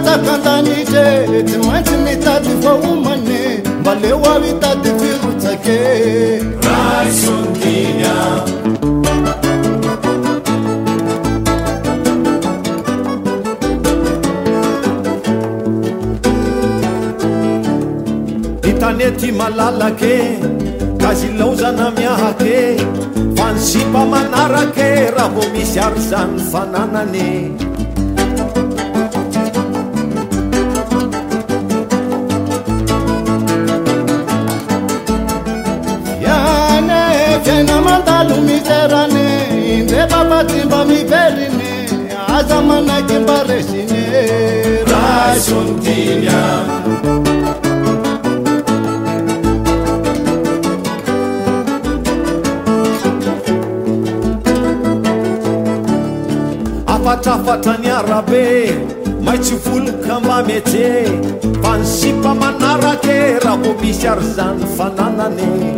takaandanytre ty maintsy mitady voomany mbaleo a tady mfirojake raisondinya hitane ty malalake ka zilaozana miahake fa nisimpa manarake raha mvo misy aryzanyny fananany dalo miterane indrefa mpatimba miveliny aza manaiky mbarezine ra sontinya afatrafatra nyarabe maintsy volokamamete mpansimpa manarake raha ho misy aryzany fananany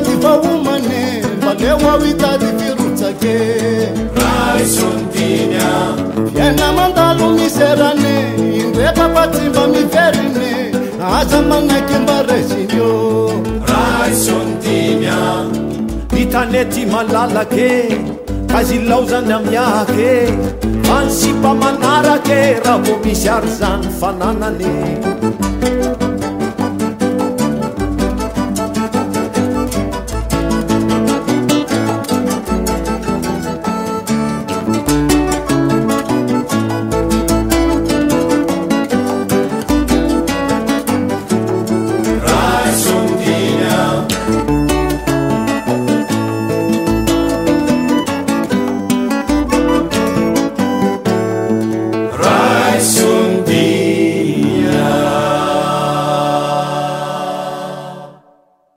dvahomany mbale ho ao itady firotsake rah isondinya iana mandano miserane indroefampatsimba miverine aza manaiky mba reziny o ra isondinya hitanety malalake kazilaozany amin'ny ahake mansimpa manarake raha vo misy aryzanyny fananany